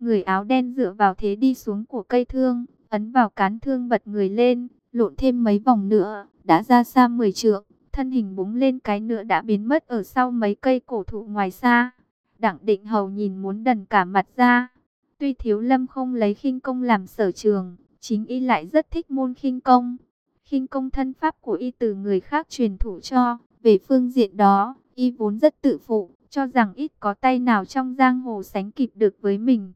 Người áo đen dựa vào thế đi xuống của cây thương, ấn vào cán thương bật người lên, lộn thêm mấy vòng nữa, đã ra xa 10 trượng, thân hình búng lên cái nữa đã biến mất ở sau mấy cây cổ thụ ngoài xa. Đặng định hầu nhìn muốn đần cả mặt ra. Tuy thiếu lâm không lấy khinh công làm sở trường, chính y lại rất thích môn khinh công. Khinh công thân pháp của y từ người khác truyền thụ cho, về phương diện đó, y vốn rất tự phụ, cho rằng ít có tay nào trong giang hồ sánh kịp được với mình.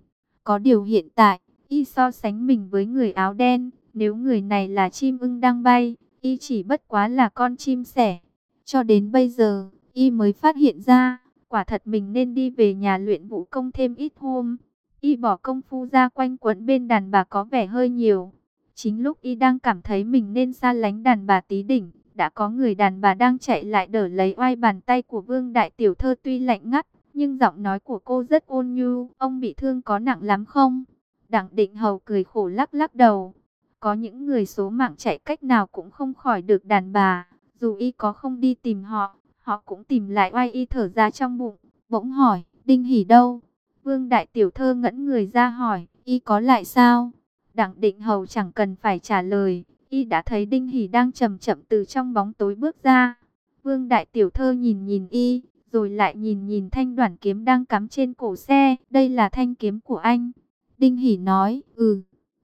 Có điều hiện tại, y so sánh mình với người áo đen, nếu người này là chim ưng đang bay, y chỉ bất quá là con chim sẻ. Cho đến bây giờ, y mới phát hiện ra, quả thật mình nên đi về nhà luyện vũ công thêm ít hôm. Y bỏ công phu ra quanh quẩn bên đàn bà có vẻ hơi nhiều. Chính lúc y đang cảm thấy mình nên xa lánh đàn bà tí đỉnh, đã có người đàn bà đang chạy lại đỡ lấy oai bàn tay của vương đại tiểu thơ tuy lạnh ngắt, nhưng giọng nói của cô rất ôn nhu. Ông bị thương có nặng lắm không? Đặng định hầu cười khổ lắc lắc đầu. Có những người số mạng chạy cách nào cũng không khỏi được đàn bà. Dù y có không đi tìm họ, họ cũng tìm lại oai y thở ra trong bụng. Bỗng hỏi, Đinh hỉ đâu? Vương Đại Tiểu Thơ ngẫn người ra hỏi, y có lại sao? Đặng định hầu chẳng cần phải trả lời, y đã thấy Đinh Hỷ đang chậm chậm từ trong bóng tối bước ra. Vương Đại Tiểu Thơ nhìn nhìn y, rồi lại nhìn nhìn thanh đoản kiếm đang cắm trên cổ xe, đây là thanh kiếm của anh. Đinh Hỷ nói, ừ.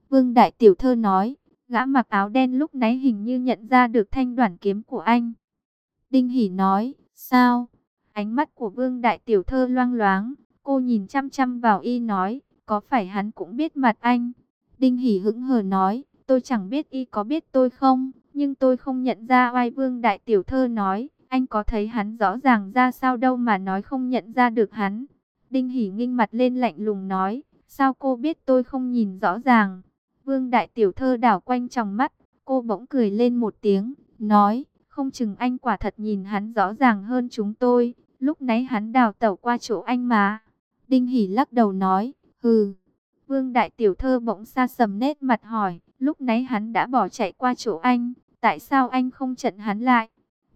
Vương Đại Tiểu Thơ nói, gã mặc áo đen lúc nãy hình như nhận ra được thanh đoản kiếm của anh. Đinh Hỷ nói, sao? Ánh mắt của Vương Đại Tiểu Thơ loang loáng, cô nhìn chăm chăm vào y nói, có phải hắn cũng biết mặt anh? Đinh Hỷ hững hờ nói, tôi chẳng biết y có biết tôi không, nhưng tôi không nhận ra oai Vương Đại Tiểu Thơ nói, anh có thấy hắn rõ ràng ra sao đâu mà nói không nhận ra được hắn. Đinh Hỷ nghinh mặt lên lạnh lùng nói, sao cô biết tôi không nhìn rõ ràng? Vương Đại Tiểu Thơ đảo quanh trong mắt, cô bỗng cười lên một tiếng, nói, không chừng anh quả thật nhìn hắn rõ ràng hơn chúng tôi, lúc nãy hắn đào tẩu qua chỗ anh mà. Đinh Hỷ lắc đầu nói, hừ. Vương Đại Tiểu Thơ bỗng xa sầm nét mặt hỏi, lúc nãy hắn đã bỏ chạy qua chỗ anh, tại sao anh không chặn hắn lại?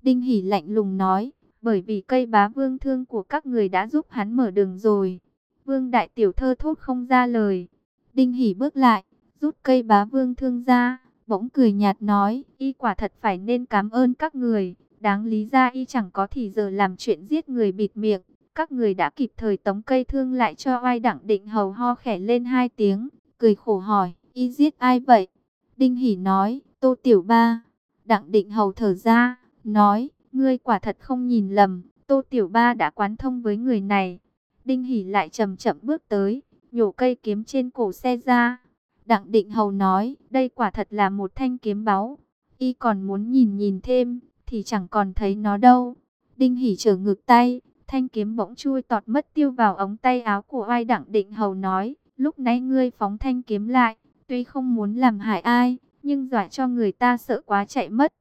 Đinh Hỷ lạnh lùng nói, bởi vì cây bá vương thương của các người đã giúp hắn mở đường rồi. Vương Đại Tiểu Thơ thốt không ra lời. Đinh Hỷ bước lại, rút cây bá vương thương ra, bỗng cười nhạt nói, y quả thật phải nên cảm ơn các người. Đáng lý ra y chẳng có thì giờ làm chuyện giết người bịt miệng. Các người đã kịp thời tống cây thương lại cho oai đẳng định hầu ho khẻ lên hai tiếng, cười khổ hỏi, y giết ai vậy? Đinh Hỷ nói, tô tiểu ba. Đặng định hầu thở ra, nói, ngươi quả thật không nhìn lầm, Tô Tiểu Ba đã quán thông với người này. Đinh Hỷ lại chậm chậm bước tới, nhổ cây kiếm trên cổ xe ra. Đặng Định Hầu nói, đây quả thật là một thanh kiếm báu. Y còn muốn nhìn nhìn thêm, thì chẳng còn thấy nó đâu. Đinh Hỷ trở ngược tay, thanh kiếm bỗng chui tọt mất tiêu vào ống tay áo của ai Đặng Định Hầu nói, lúc nãy ngươi phóng thanh kiếm lại, tuy không muốn làm hại ai, nhưng dọa cho người ta sợ quá chạy mất.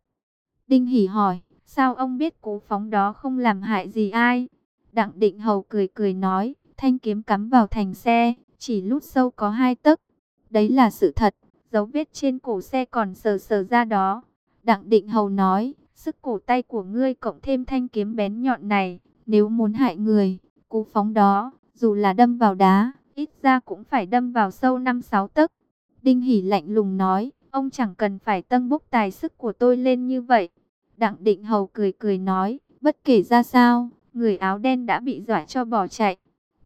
Đinh hỉ hỏi, sao ông biết cú phóng đó không làm hại gì ai? Đặng Định Hầu cười cười nói, thanh kiếm cắm vào thành xe, chỉ lút sâu có hai tấc. Đấy là sự thật, dấu vết trên cổ xe còn sờ sờ ra đó. Đặng Định Hầu nói, sức cổ tay của ngươi cộng thêm thanh kiếm bén nhọn này, nếu muốn hại người, cú phóng đó, dù là đâm vào đá, ít ra cũng phải đâm vào sâu 5-6 tấc. Đinh hỉ lạnh lùng nói, ông chẳng cần phải tăng bốc tài sức của tôi lên như vậy. Đặng định hầu cười cười nói, bất kể ra sao, người áo đen đã bị dọa cho bỏ chạy.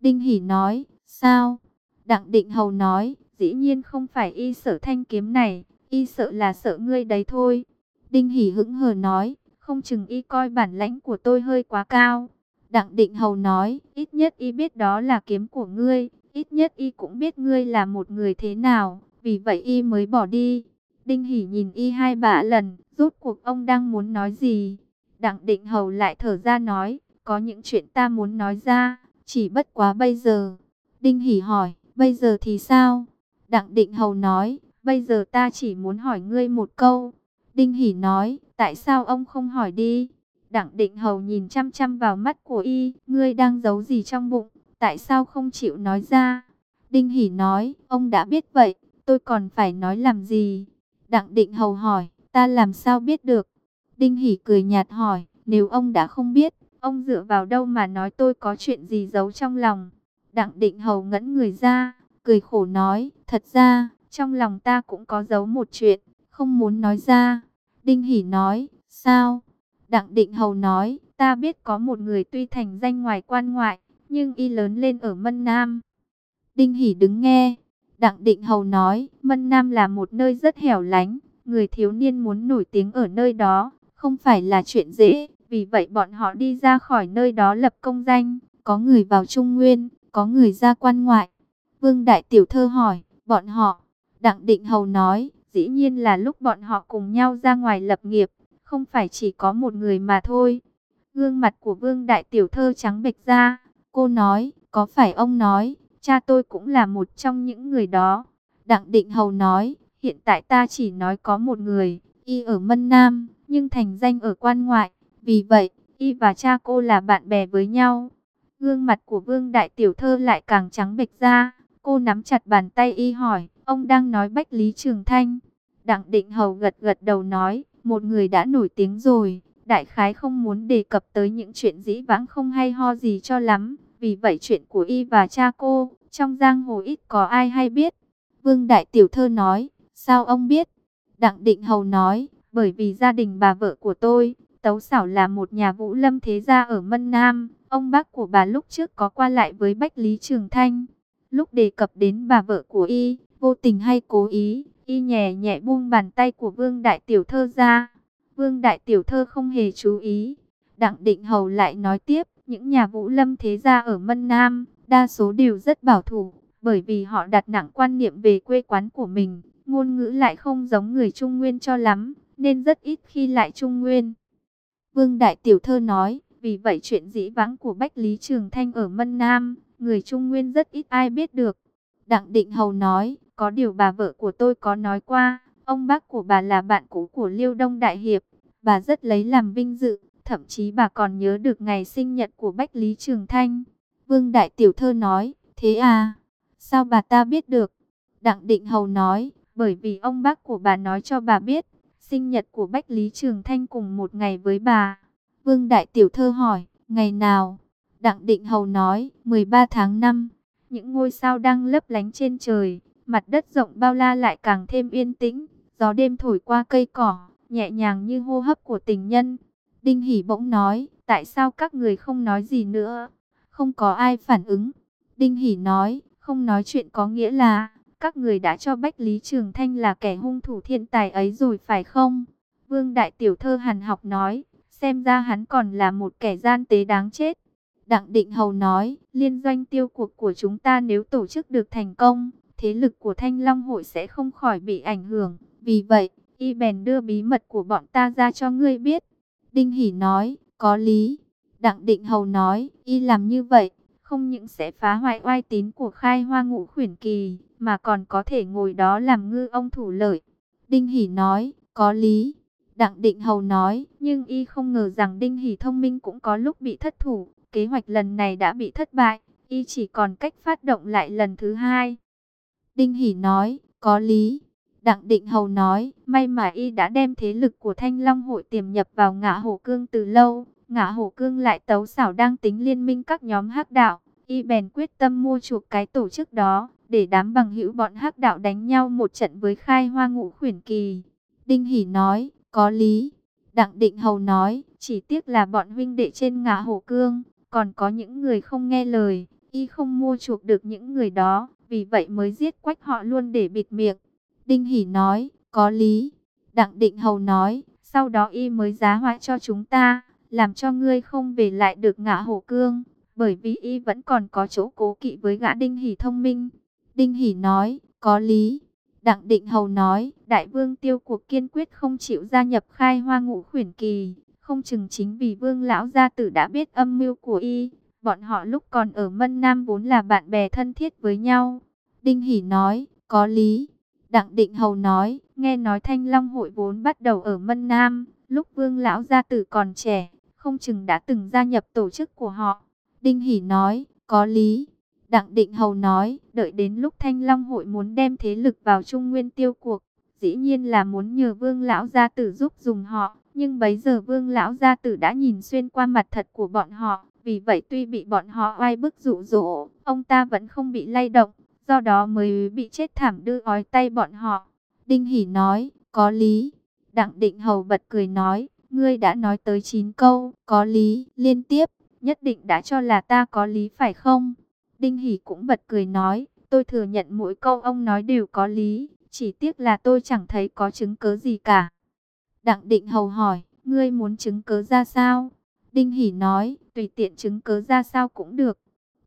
Đinh Hỷ nói, sao? Đặng định hầu nói, dĩ nhiên không phải y sợ thanh kiếm này, y sợ là sợ ngươi đấy thôi. Đinh Hỷ hững hờ nói, không chừng y coi bản lãnh của tôi hơi quá cao. Đặng định hầu nói, ít nhất y biết đó là kiếm của ngươi, ít nhất y cũng biết ngươi là một người thế nào, vì vậy y mới bỏ đi. Đinh Hỷ nhìn y hai bả lần, rút cuộc ông đang muốn nói gì? Đặng định hầu lại thở ra nói, có những chuyện ta muốn nói ra, chỉ bất quá bây giờ. Đinh hỉ hỏi, bây giờ thì sao? Đặng định hầu nói, bây giờ ta chỉ muốn hỏi ngươi một câu. Đinh hỉ nói, tại sao ông không hỏi đi? Đặng định hầu nhìn chăm chăm vào mắt của y, ngươi đang giấu gì trong bụng, tại sao không chịu nói ra? Đinh hỉ nói, ông đã biết vậy, tôi còn phải nói làm gì? Đặng định hầu hỏi, ta làm sao biết được? Đinh Hỷ cười nhạt hỏi, nếu ông đã không biết, ông dựa vào đâu mà nói tôi có chuyện gì giấu trong lòng? Đặng định hầu ngẫn người ra, cười khổ nói, thật ra, trong lòng ta cũng có giấu một chuyện, không muốn nói ra. Đinh Hỷ nói, sao? Đặng Định Hầu nói, ta biết có một người tuy thành danh ngoài quan ngoại, nhưng y lớn lên ở Mân Nam. Đinh Hỷ đứng nghe, Đặng Định Hầu nói, Mân Nam là một nơi rất hẻo lánh, người thiếu niên muốn nổi tiếng ở nơi đó, không phải là chuyện dễ, vì vậy bọn họ đi ra khỏi nơi đó lập công danh, có người vào Trung Nguyên, có người ra quan ngoại. Vương Đại Tiểu Thơ hỏi, bọn họ, Đặng Định Hầu nói, dĩ nhiên là lúc bọn họ cùng nhau ra ngoài lập nghiệp, không phải chỉ có một người mà thôi. Gương mặt của Vương Đại Tiểu Thơ trắng bệch ra, cô nói, có phải ông nói, cha tôi cũng là một trong những người đó. Đặng Định Hầu nói, hiện tại ta chỉ nói có một người, y ở Mân Nam, nhưng thành danh ở quan ngoại, vì vậy, y và cha cô là bạn bè với nhau. Gương mặt của Vương Đại Tiểu Thơ lại càng trắng bệch ra, cô nắm chặt bàn tay y hỏi, ông đang nói Bách Lý Trường Thanh. Đặng Định Hầu gật gật đầu nói, một người đã nổi tiếng rồi, đại khái không muốn đề cập tới những chuyện dĩ vãng không hay ho gì cho lắm. Vì vậy chuyện của y và cha cô, trong giang hồ ít có ai hay biết. Vương Đại Tiểu Thơ nói, sao ông biết? Đặng Định Hầu nói, bởi vì gia đình bà vợ của tôi, Tấu sảo là một nhà vũ lâm thế gia ở Mân Nam. Ông bác của bà lúc trước có qua lại với Bách Lý Trường Thanh. Lúc đề cập đến bà vợ của y, vô tình hay cố ý, y nhẹ nhẹ buông bàn tay của Vương Đại Tiểu Thơ ra. Vương Đại Tiểu Thơ không hề chú ý. Đặng Định Hầu lại nói tiếp, những nhà vũ lâm thế gia ở Mân Nam, đa số đều rất bảo thủ, bởi vì họ đặt nặng quan niệm về quê quán của mình, ngôn ngữ lại không giống người Trung Nguyên cho lắm, nên rất ít khi lại Trung Nguyên. Vương Đại Tiểu Thơ nói, vì vậy chuyện dĩ vãng của Bách Lý Trường Thanh ở Mân Nam, người Trung Nguyên rất ít ai biết được. Đặng Định Hầu nói, có điều bà vợ của tôi có nói qua, ông bác của bà là bạn cũ của Liêu Đông Đại Hiệp, bà rất lấy làm vinh dự, thậm chí bà còn nhớ được ngày sinh nhật của Bách Lý Trường Thanh. Vương Đại Tiểu Thơ nói, thế à, sao bà ta biết được? Đặng Định Hầu nói, bởi vì ông bác của bà nói cho bà biết, sinh nhật của Bách Lý Trường Thanh cùng một ngày với bà. Vương Đại Tiểu Thơ hỏi, ngày nào? Đặng Định Hầu nói, 13 tháng 5, những ngôi sao đang lấp lánh trên trời, mặt đất rộng bao la lại càng thêm yên tĩnh, gió đêm thổi qua cây cỏ, nhẹ nhàng như hô hấp của tình nhân. Đinh Hỷ bỗng nói, tại sao các người không nói gì nữa? Không có ai phản ứng. Đinh Hỷ nói, không nói chuyện có nghĩa là, các người đã cho Bách Lý Trường Thanh là kẻ hung thủ thiên tài ấy rồi phải không? Vương Đại Tiểu Thơ hàn học nói, xem ra hắn còn là một kẻ gian tế đáng chết. Đặng Định Hầu nói, liên doanh tiêu cuộc của chúng ta nếu tổ chức được thành công, thế lực của Thanh Long hội sẽ không khỏi bị ảnh hưởng. Vì vậy, y bèn đưa bí mật của bọn ta ra cho ngươi biết. Đinh Hỷ nói, có lý. Đặng Định Hầu nói, y làm như vậy, không những sẽ phá hoại oai tín của khai hoa ngũ khuyển kỳ, mà còn có thể ngồi đó làm ngư ông thủ lợi. Đinh Hỷ nói, có lý. Đặng Định Hầu nói, nhưng y không ngờ rằng Đinh Hỷ thông minh cũng có lúc bị thất thủ. Kế hoạch lần này đã bị thất bại, y chỉ còn cách phát động lại lần thứ hai. Đinh Hỷ nói, có lý. Đặng Định Hầu nói, may mà y đã đem thế lực của Thanh Long hội tiềm nhập vào ngã hổ cương từ lâu. Ngã hổ cương lại tấu xảo đang tính liên minh các nhóm hắc đạo. Y bèn quyết tâm mua chuộc cái tổ chức đó, để đám bằng hữu bọn hắc đạo đánh nhau một trận với khai hoa ngũ khuyển kỳ. Đinh Hỷ nói, có lý. Đặng Định Hầu nói, chỉ tiếc là bọn huynh đệ trên ngã hổ cương, còn có những người không nghe lời, y không mua chuộc được những người đó, vì vậy mới giết quách họ luôn để bịt miệng. Đinh Hỷ nói, có lý. Đặng Định Hầu nói, sau đó y mới giá hoại cho chúng ta, làm cho ngươi không về lại được ngã hổ cương, bởi vì y vẫn còn có chỗ cố kỵ với gã Đinh Hỷ thông minh. Đinh Hỷ nói, có lý. Đặng Định Hầu nói, Đại Vương tiêu cuộc kiên quyết không chịu gia nhập khai hoa ngũ khuyển kỳ, không chừng chính vì Vương Lão Gia Tử đã biết âm mưu của y. Bọn họ lúc còn ở Mân Nam vốn là bạn bè thân thiết với nhau. Đinh Hỷ nói, có lý. Đặng Định Hầu nói, nghe nói Thanh Long hội vốn bắt đầu ở Mân Nam, lúc Vương Lão Gia Tử còn trẻ, không chừng đã từng gia nhập tổ chức của họ. Đinh Hỷ nói, có lý. Đặng Định Hầu nói, đợi đến lúc Thanh Long hội muốn đem thế lực vào Trung Nguyên tiêu cuộc, dĩ nhiên là muốn nhờ Vương Lão Gia Tử giúp dùng họ. Nhưng bấy giờ Vương Lão Gia Tử đã nhìn xuyên qua mặt thật của bọn họ, vì vậy tuy bị bọn họ oai bức dụ dỗ, ông ta vẫn không bị lay động, do đó mới bị chết thảm đưa ói tay bọn họ. Đinh hỉ nói, có lý. Đặng Định Hầu bật cười nói, ngươi đã nói tới 9 câu, có lý, liên tiếp, nhất định đã cho là ta có lý phải không? Đinh Hỷ cũng bật cười nói, tôi thừa nhận mỗi câu ông nói đều có lý, chỉ tiếc là tôi chẳng thấy có chứng cứ gì cả. Đặng Định Hầu hỏi, ngươi muốn chứng cứ ra sao? Đinh Hỷ nói, tùy tiện chứng cứ ra sao cũng được.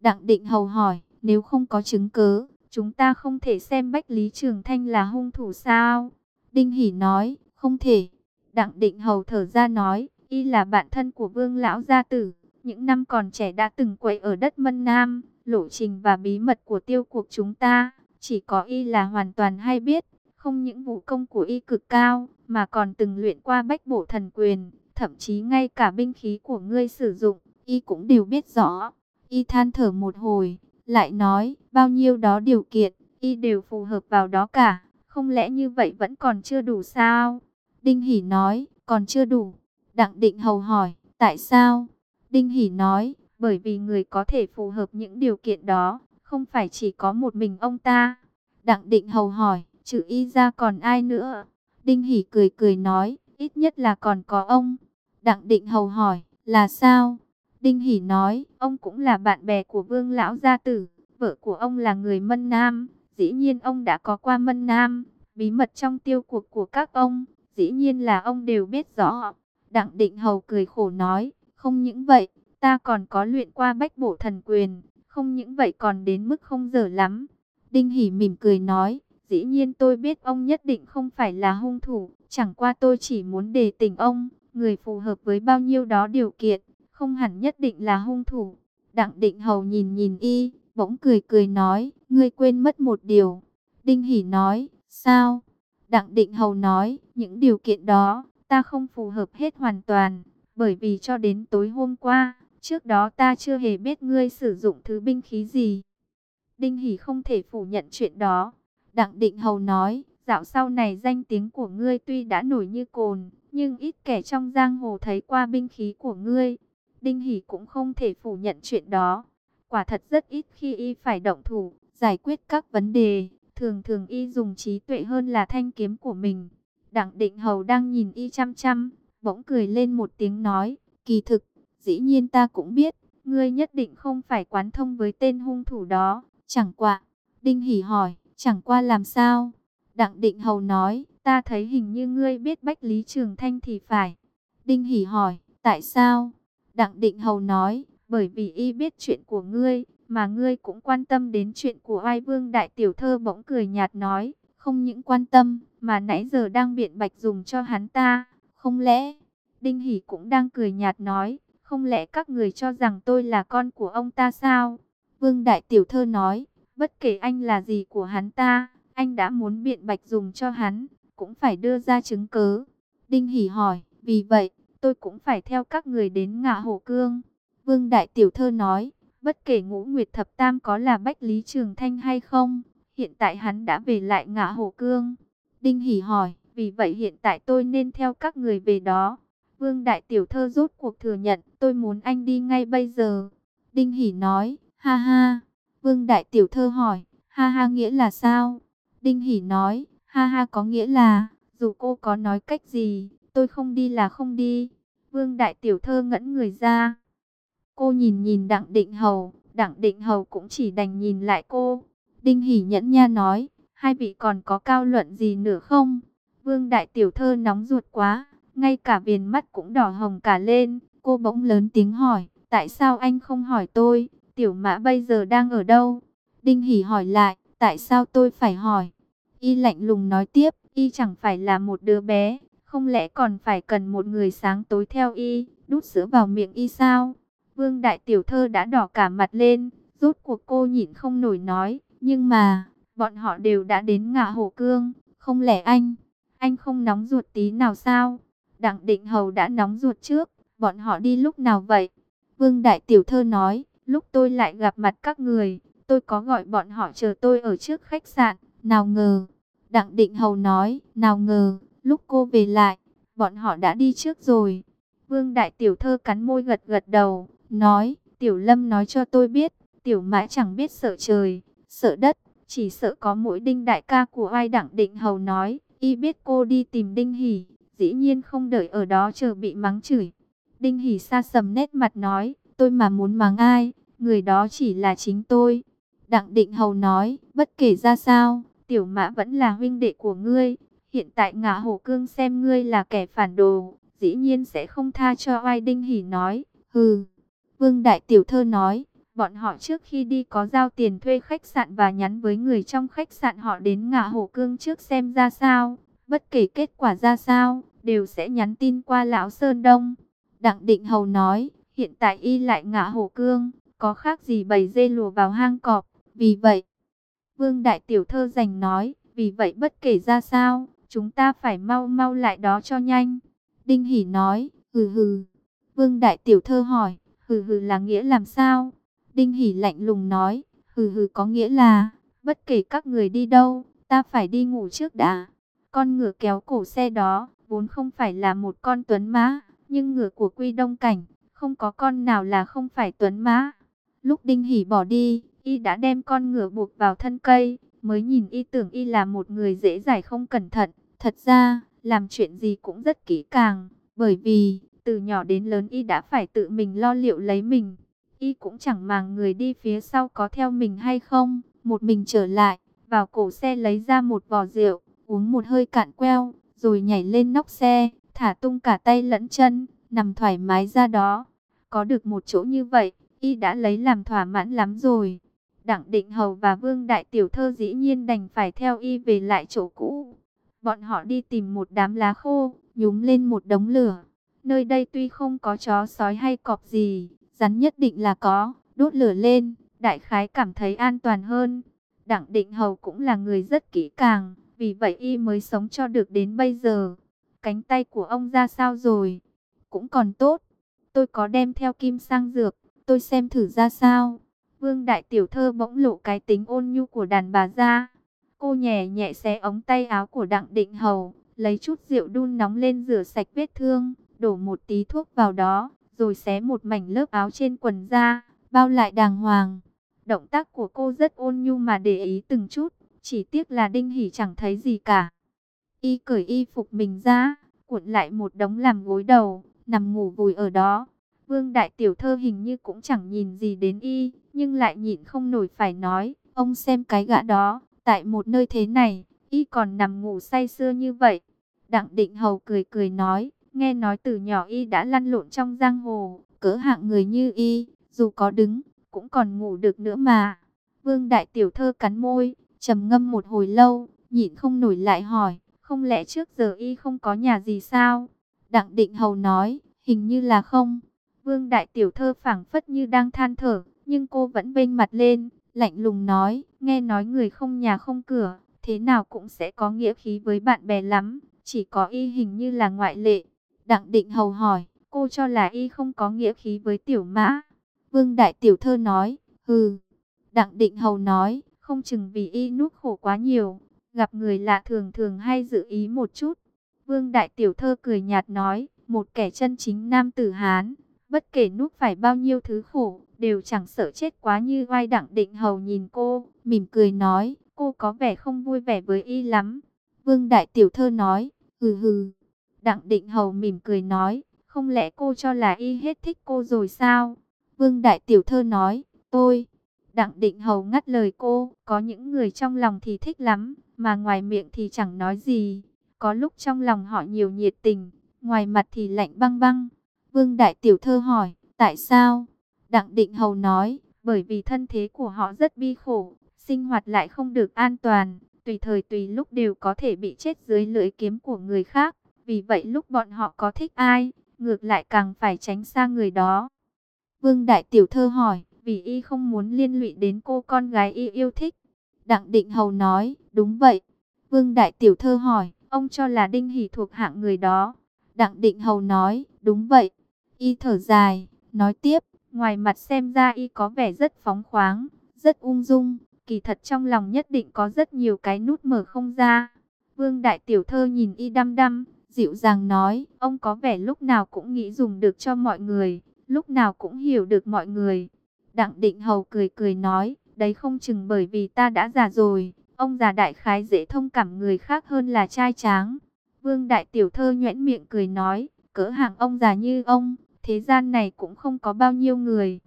Đặng Định Hầu hỏi, nếu không có chứng cứ, chúng ta không thể xem Bách Lý Trường Thanh là hung thủ sao? Đinh Hỷ nói, không thể. Đặng Định Hầu thở ra nói, y là bạn thân của Vương Lão Gia Tử. Những năm còn trẻ đã từng quậy ở đất Mân Nam, lộ trình và bí mật của tiêu cuộc chúng ta. Chỉ có y là hoàn toàn hay biết, không những vũ công của y cực cao, mà còn từng luyện qua bách bổ thần quyền. Thậm chí ngay cả binh khí của ngươi sử dụng, y cũng đều biết rõ. Y than thở một hồi, lại nói, bao nhiêu đó điều kiện, y đều phù hợp vào đó cả. Không lẽ như vậy vẫn còn chưa đủ sao? Đinh Hỷ nói, còn chưa đủ. Đặng Định Hầu hỏi, tại sao? Đinh Hỷ nói, bởi vì người có thể phù hợp những điều kiện đó, không phải chỉ có một mình ông ta. Đặng Định Hầu hỏi, trừ y ra còn ai nữa? Đinh Hỉ cười cười nói, ít nhất là còn có ông. Đặng Định Hầu hỏi, là sao? Đinh Hỉ nói, ông cũng là bạn bè của Vương Lão Gia Tử, vợ của ông là người Mân Nam, dĩ nhiên ông đã có qua Mân Nam, bí mật trong tiêu cuộc của các ông, dĩ nhiên là ông đều biết rõ. Đặng Định Hầu cười khổ nói, không những vậy, ta còn có luyện qua bách bổ thần quyền, không những vậy còn đến mức không dở lắm. Đinh Hỷ mỉm cười nói, dĩ nhiên tôi biết ông nhất định không phải là hung thủ, chẳng qua tôi chỉ muốn đề tỉnh ông, người phù hợp với bao nhiêu đó điều kiện, không hẳn nhất định là hung thủ. Đặng Định Hầu nhìn nhìn y, bỗng cười cười nói, ngươi quên mất một điều. Đinh Hỷ nói, sao? Đặng Định Hầu nói, những điều kiện đó, ta không phù hợp hết hoàn toàn, bởi vì cho đến tối hôm qua, trước đó ta chưa hề biết ngươi sử dụng thứ binh khí gì. Đinh Hỷ không thể phủ nhận chuyện đó. Đặng Định Hầu nói, dạo sau này danh tiếng của ngươi tuy đã nổi như cồn, nhưng ít kẻ trong giang hồ thấy qua binh khí của ngươi. Đinh Hỷ cũng không thể phủ nhận chuyện đó. Quả thật rất ít khi y phải động thủ, giải quyết các vấn đề. Thường thường y dùng trí tuệ hơn là thanh kiếm của mình. Đặng định hầu đang nhìn y chăm chăm, bỗng cười lên một tiếng nói, kỳ thực, dĩ nhiên ta cũng biết, ngươi nhất định không phải quán thông với tên hung thủ đó, chẳng qua. Đinh Hỷ hỏi, chẳng qua làm sao? Đặng định hầu nói, ta thấy hình như ngươi biết Bách Lý Trường Thanh thì phải. Đinh Hỷ hỏi, tại sao? Đặng định hầu nói, bởi vì y biết chuyện của ngươi, mà ngươi cũng quan tâm đến chuyện của oai vương đại tiểu thơ bỗng cười nhạt nói, không những quan tâm, mà nãy giờ đang biện bạch dùng cho hắn ta, không lẽ, Đinh Hỷ cũng đang cười nhạt nói, không lẽ các người cho rằng tôi là con của ông ta sao? Vương đại tiểu thơ nói, bất kể anh là gì của hắn ta, anh đã muốn biện bạch dùng cho hắn, cũng phải đưa ra chứng cớ. Đinh Hỷ hỏi, vì vậy, tôi cũng phải theo các người đến ngạ hồ cương. Vương đại tiểu thơ nói, Bất kể ngũ Nguyệt Thập Tam có là Bách Lý Trường Thanh hay không, hiện tại hắn đã về lại ngã hồ cương. Đinh Hỷ hỏi, vì vậy hiện tại tôi nên theo các người về đó. Vương Đại Tiểu Thơ rốt cuộc thừa nhận, tôi muốn anh đi ngay bây giờ. Đinh Hỷ nói, ha ha. Vương Đại Tiểu Thơ hỏi, ha ha nghĩa là sao? Đinh Hỷ nói, ha ha có nghĩa là, dù cô có nói cách gì, tôi không đi là không đi. Vương Đại Tiểu Thơ ngẫn người ra, Cô nhìn nhìn Đặng Định Hầu, Đặng Định Hầu cũng chỉ đành nhìn lại cô. Đinh Hỷ nhẫn nha nói, hai vị còn có cao luận gì nữa không? Vương Đại Tiểu Thơ nóng ruột quá, ngay cả viền mắt cũng đỏ hồng cả lên. Cô bỗng lớn tiếng hỏi, tại sao anh không hỏi tôi, Tiểu Mã bây giờ đang ở đâu? Đinh Hỷ hỏi lại, tại sao tôi phải hỏi? Y lạnh lùng nói tiếp, Y chẳng phải là một đứa bé, không lẽ còn phải cần một người sáng tối theo Y, đút sữa vào miệng Y sao? Vương Đại Tiểu Thơ đã đỏ cả mặt lên, rốt cuộc cô nhịn không nổi nói, nhưng mà, bọn họ đều đã đến ngã hồ cương, không lẽ anh, anh không nóng ruột tí nào sao? Đặng Định Hầu đã nóng ruột trước, bọn họ đi lúc nào vậy? Vương Đại Tiểu Thơ nói, lúc tôi lại gặp mặt các người, tôi có gọi bọn họ chờ tôi ở trước khách sạn, nào ngờ. Đặng Định Hầu nói, nào ngờ, lúc cô về lại, bọn họ đã đi trước rồi. Vương Đại Tiểu Thơ cắn môi gật gật đầu, nói, Tiểu Lâm nói cho tôi biết, Tiểu Mã chẳng biết sợ trời, sợ đất, chỉ sợ có mỗi đinh đại ca của ai đặng định hầu nói, y biết cô đi tìm đinh hỉ, dĩ nhiên không đợi ở đó chờ bị mắng chửi. Đinh hỉ xa sầm nét mặt nói, tôi mà muốn mắng ai, người đó chỉ là chính tôi. Đặng định hầu nói, bất kể ra sao, tiểu mã vẫn là huynh đệ của ngươi, hiện tại ngã hổ cương xem ngươi là kẻ phản đồ, dĩ nhiên sẽ không tha cho ai đinh hỉ nói, hừ. Vương đại tiểu thơ nói, Bọn họ trước khi đi có giao tiền thuê khách sạn và nhắn với người trong khách sạn họ đến ngã hổ cương trước xem ra sao. Bất kể kết quả ra sao, đều sẽ nhắn tin qua lão Sơn Đông. Đặng Định Hầu nói, hiện tại y lại ngã hổ cương, có khác gì bầy dê lùa vào hang cọp. Vì vậy, Vương Đại Tiểu Thơ giành nói, vì vậy bất kể ra sao, chúng ta phải mau mau lại đó cho nhanh. Đinh Hỷ nói, hừ hừ. Vương Đại Tiểu Thơ hỏi, hừ hừ là nghĩa làm sao? Đinh Hỷ lạnh lùng nói, hừ hừ có nghĩa là, bất kể các người đi đâu, ta phải đi ngủ trước đã. Con ngựa kéo cổ xe đó, vốn không phải là một con tuấn mã, nhưng ngựa của Quy Đông Cảnh, không có con nào là không phải tuấn mã. Lúc Đinh hỉ bỏ đi, y đã đem con ngựa buộc vào thân cây, mới nhìn y tưởng y là một người dễ dãi không cẩn thận. Thật ra, làm chuyện gì cũng rất kỹ càng, bởi vì, từ nhỏ đến lớn y đã phải tự mình lo liệu lấy mình. Y cũng chẳng màng người đi phía sau có theo mình hay không, một mình trở lại, vào cổ xe lấy ra một vò rượu, uống một hơi cạn queo, rồi nhảy lên nóc xe, thả tung cả tay lẫn chân, nằm thoải mái ra đó. Có được một chỗ như vậy, Y đã lấy làm thỏa mãn lắm rồi. Đặng Định Hầu và Vương Đại Tiểu Thơ dĩ nhiên đành phải theo Y về lại chỗ cũ. Bọn họ đi tìm một đám lá khô, nhúm lên một đống lửa. Nơi đây tuy không có chó sói hay cọp gì, rắn nhất định là có, đốt lửa lên, đại khái cảm thấy an toàn hơn. Đặng định hầu cũng là người rất kỹ càng, vì vậy y mới sống cho được đến bây giờ. Cánh tay của ông ra sao rồi? Cũng còn tốt. Tôi có đem theo kim sang dược, tôi xem thử ra sao. Vương đại tiểu thơ bỗng lộ cái tính ôn nhu của đàn bà ra. Cô nhẹ nhẹ xé ống tay áo của đặng định hầu, lấy chút rượu đun nóng lên rửa sạch vết thương, đổ một tí thuốc vào đó rồi xé một mảnh lớp áo trên quần ra, bao lại đàng hoàng. Động tác của cô rất ôn nhu mà để ý từng chút, chỉ tiếc là Đinh Hỷ chẳng thấy gì cả. Y cởi y phục mình ra, cuộn lại một đống làm gối đầu, nằm ngủ vùi ở đó. Vương Đại Tiểu Thơ hình như cũng chẳng nhìn gì đến y, nhưng lại nhịn không nổi phải nói, ông xem cái gã đó, tại một nơi thế này, y còn nằm ngủ say sưa như vậy. Đặng Định Hầu cười cười nói, Nghe nói từ nhỏ y đã lăn lộn trong giang hồ, cỡ hạng người như y, dù có đứng, cũng còn ngủ được nữa mà. Vương Đại Tiểu Thơ cắn môi, trầm ngâm một hồi lâu, nhịn không nổi lại hỏi, không lẽ trước giờ y không có nhà gì sao? Đặng Định Hầu nói, hình như là không. Vương Đại Tiểu Thơ phảng phất như đang than thở, nhưng cô vẫn bênh mặt lên, lạnh lùng nói, nghe nói người không nhà không cửa, thế nào cũng sẽ có nghĩa khí với bạn bè lắm, chỉ có y hình như là ngoại lệ. Đặng định hầu hỏi, cô cho là y không có nghĩa khí với tiểu mã. Vương đại tiểu thơ nói, hừ. Đặng định hầu nói, không chừng vì y nuốt khổ quá nhiều, gặp người lạ thường thường hay dự ý một chút. Vương đại tiểu thơ cười nhạt nói, một kẻ chân chính nam tử Hán, bất kể nuốt phải bao nhiêu thứ khổ, đều chẳng sợ chết quá như vai đặng định hầu nhìn cô, mỉm cười nói, cô có vẻ không vui vẻ với y lắm. Vương đại tiểu thơ nói, hừ hừ, Đặng định hầu mỉm cười nói, không lẽ cô cho là y hết thích cô rồi sao? Vương đại tiểu thơ nói, tôi. Đặng định hầu ngắt lời cô, có những người trong lòng thì thích lắm, mà ngoài miệng thì chẳng nói gì. Có lúc trong lòng họ nhiều nhiệt tình, ngoài mặt thì lạnh băng băng. Vương đại tiểu thơ hỏi, tại sao? Đặng định hầu nói, bởi vì thân thế của họ rất bi khổ, sinh hoạt lại không được an toàn, tùy thời tùy lúc đều có thể bị chết dưới lưỡi kiếm của người khác. Vì vậy lúc bọn họ có thích ai, ngược lại càng phải tránh xa người đó. Vương Đại Tiểu Thơ hỏi, vì y không muốn liên lụy đến cô con gái y yêu thích. Đặng Định Hầu nói, đúng vậy. Vương Đại Tiểu Thơ hỏi, ông cho là Đinh Hỷ thuộc hạng người đó. Đặng Định Hầu nói, đúng vậy. Y thở dài, nói tiếp, ngoài mặt xem ra y có vẻ rất phóng khoáng, rất ung dung. Kỳ thật trong lòng nhất định có rất nhiều cái nút mở không ra. Vương Đại Tiểu Thơ nhìn y đăm đăm, dịu dàng nói, ông có vẻ lúc nào cũng nghĩ dùng được cho mọi người, lúc nào cũng hiểu được mọi người. Đặng định hầu cười cười nói, Đấy không chừng bởi vì ta đã già rồi, ông già đại khái dễ thông cảm người khác hơn là trai tráng. Vương đại tiểu thơ nhoẻn miệng cười nói, cỡ hàng ông già như ông, thế gian này cũng không có bao nhiêu người.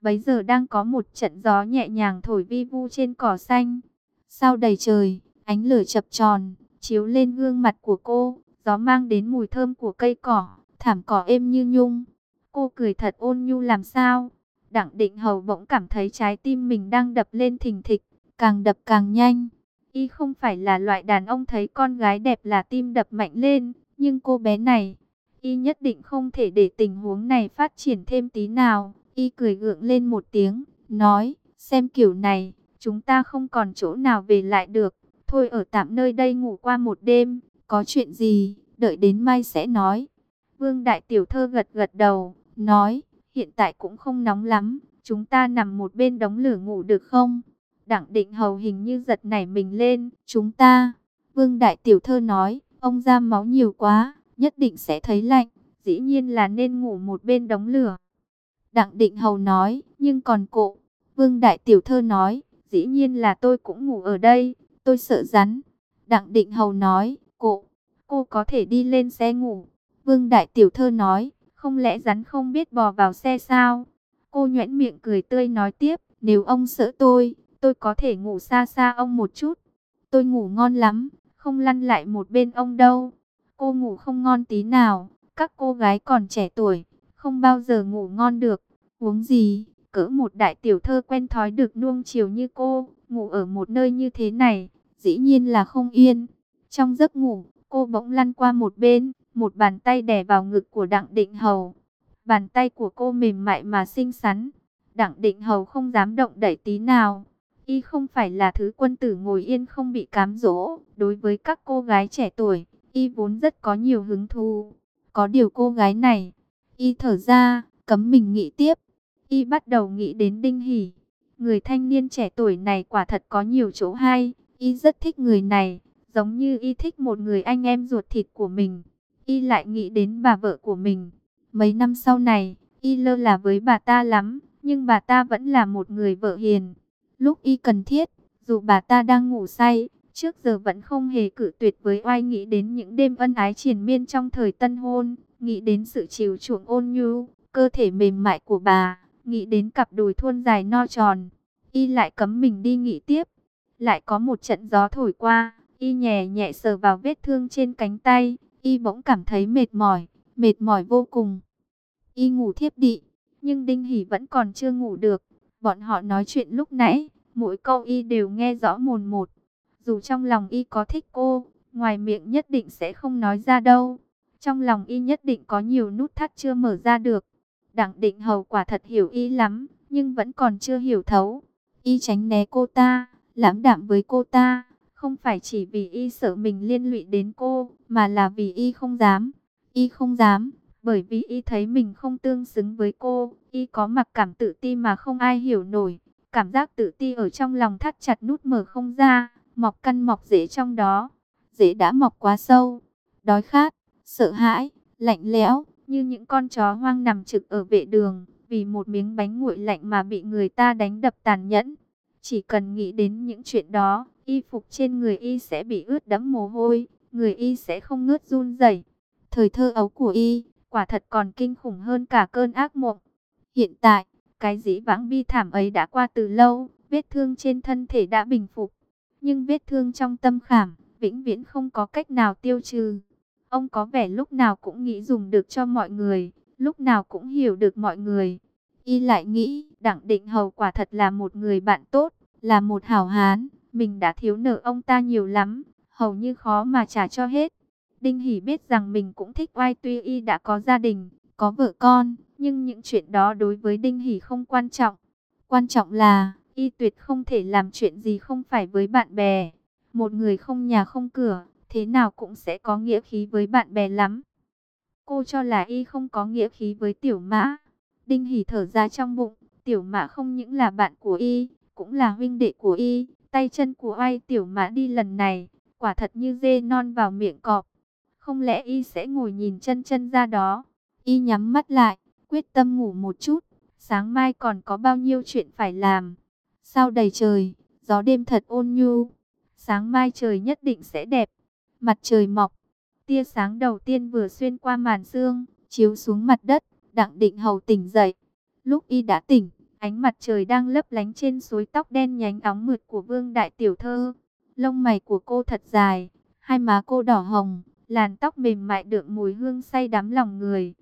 Bấy giờ đang có một trận gió nhẹ nhàng thổi vi vu trên cỏ xanh. Sao đầy trời, ánh lửa chập tròn, chiếu lên gương mặt của cô, gió mang đến mùi thơm của cây cỏ, thảm cỏ êm như nhung. Cô cười thật ôn nhu làm sao? Đặng định hầu bỗng cảm thấy trái tim mình đang đập lên thình thịch, càng đập càng nhanh. Y không phải là loại đàn ông thấy con gái đẹp là tim đập mạnh lên, nhưng cô bé này, Y nhất định không thể để tình huống này phát triển thêm tí nào. Y cười gượng lên một tiếng, nói, xem kiểu này, chúng ta không còn chỗ nào về lại được. Thôi ở tạm nơi đây ngủ qua một đêm, có chuyện gì, đợi đến mai sẽ nói. Vương Đại Tiểu Thơ gật gật đầu, nói, hiện tại cũng không nóng lắm, chúng ta nằm một bên đống lửa ngủ được không? Đặng định hầu hình như giật nảy mình lên, chúng ta. Vương Đại Tiểu Thơ nói, ông ra máu nhiều quá, nhất định sẽ thấy lạnh, dĩ nhiên là nên ngủ một bên đống lửa. Đặng Định Hầu nói, nhưng còn cộ, Vương Đại Tiểu Thơ nói, dĩ nhiên là tôi cũng ngủ ở đây, tôi sợ rắn. Đặng Định Hầu nói, cộ, cô có thể đi lên xe ngủ. Vương Đại Tiểu Thơ nói, không lẽ rắn không biết bò vào xe sao? Cô nhoẻn miệng cười tươi nói tiếp, nếu ông sợ tôi, tôi có thể ngủ xa xa ông một chút. Tôi ngủ ngon lắm, không lăn lại một bên ông đâu. Cô ngủ không ngon tí nào, các cô gái còn trẻ tuổi, không bao giờ ngủ ngon được. Uống gì, cỡ một đại tiểu thơ quen thói được nuông chiều như cô, ngủ ở một nơi như thế này, dĩ nhiên là không yên. Trong giấc ngủ, cô bỗng lăn qua một bên, một bàn tay đè vào ngực của Đặng Định Hầu. Bàn tay của cô mềm mại mà xinh xắn. Đặng Định Hầu không dám động đẩy tí nào. Y không phải là thứ quân tử ngồi yên không bị cám dỗ. Đối với các cô gái trẻ tuổi, Y vốn rất có nhiều hứng thú. Có điều cô gái này, Y thở ra, cấm mình nghĩ tiếp. Y bắt đầu nghĩ đến Đinh Hỷ. Người thanh niên trẻ tuổi này quả thật có nhiều chỗ hay. Y rất thích người này, giống như Y thích một người anh em ruột thịt của mình. Y lại nghĩ đến bà vợ của mình. Mấy năm sau này, Y lơ là với bà ta lắm, nhưng bà ta vẫn là một người vợ hiền. Lúc Y cần thiết, dù bà ta đang ngủ say, Trước giờ vẫn không hề cử tuyệt với oai nghĩ đến những đêm ân ái triền miên trong thời tân hôn, nghĩ đến sự chiều chuộng ôn nhu, cơ thể mềm mại của bà, nghĩ đến cặp đùi thuôn dài no tròn. Y lại cấm mình đi nghỉ tiếp. Lại có một trận gió thổi qua, y nhẹ nhẹ sờ vào vết thương trên cánh tay, y bỗng cảm thấy mệt mỏi, mệt mỏi vô cùng. Y ngủ thiếp đi, nhưng Đinh Hỷ vẫn còn chưa ngủ được. Bọn họ nói chuyện lúc nãy, mỗi câu y đều nghe rõ mồn một. Dù trong lòng y có thích cô, ngoài miệng nhất định sẽ không nói ra đâu. Trong lòng y nhất định có nhiều nút thắt chưa mở ra được. Đặng định hầu quả thật hiểu y lắm, nhưng vẫn còn chưa hiểu thấu. Y tránh né cô ta, lãm đạm với cô ta, không phải chỉ vì y sợ mình liên lụy đến cô, mà là vì y không dám. Y không dám, bởi vì y thấy mình không tương xứng với cô, y có mặc cảm tự ti mà không ai hiểu nổi. Cảm giác tự ti ở trong lòng thắt chặt nút mở không ra mọc căn mọc rễ trong đó. Rễ đã mọc quá sâu, đói khát, sợ hãi, lạnh lẽo, như những con chó hoang nằm trực ở vệ đường, vì một miếng bánh nguội lạnh mà bị người ta đánh đập tàn nhẫn. Chỉ cần nghĩ đến những chuyện đó, y phục trên người y sẽ bị ướt đẫm mồ hôi, người y sẽ không ngớt run rẩy. Thời thơ ấu của y, quả thật còn kinh khủng hơn cả cơn ác mộng. Hiện tại, cái dĩ vãng bi thảm ấy đã qua từ lâu, vết thương trên thân thể đã bình phục nhưng vết thương trong tâm khảm, vĩnh viễn không có cách nào tiêu trừ. Ông có vẻ lúc nào cũng nghĩ dùng được cho mọi người, lúc nào cũng hiểu được mọi người. Y lại nghĩ, Đặng Định Hầu quả thật là một người bạn tốt, là một hảo hán, mình đã thiếu nợ ông ta nhiều lắm, hầu như khó mà trả cho hết. Đinh Hỷ biết rằng mình cũng thích oai tuy y đã có gia đình, có vợ con, nhưng những chuyện đó đối với Đinh Hỷ không quan trọng. Quan trọng là, Y tuyệt không thể làm chuyện gì không phải với bạn bè. Một người không nhà không cửa, thế nào cũng sẽ có nghĩa khí với bạn bè lắm. Cô cho là Y không có nghĩa khí với tiểu mã. Đinh hỉ thở ra trong bụng, tiểu mã không những là bạn của Y, cũng là huynh đệ của Y. Tay chân của ai tiểu mã đi lần này, quả thật như dê non vào miệng cọp. Không lẽ Y sẽ ngồi nhìn chân chân ra đó? Y nhắm mắt lại, quyết tâm ngủ một chút. Sáng mai còn có bao nhiêu chuyện phải làm. sao đầy trời, gió đêm thật ôn nhu. Sáng mai trời nhất định sẽ đẹp. Mặt trời mọc, tia sáng đầu tiên vừa xuyên qua màn sương, chiếu xuống mặt đất, Đặng Định Hầu tỉnh dậy. Lúc y đã tỉnh, ánh mặt trời đang lấp lánh trên suối tóc đen nhánh óng mượt của Vương Đại Tiểu Thơ. Lông mày của cô thật dài, hai má cô đỏ hồng, làn tóc mềm mại đượm mùi hương say đắm lòng người.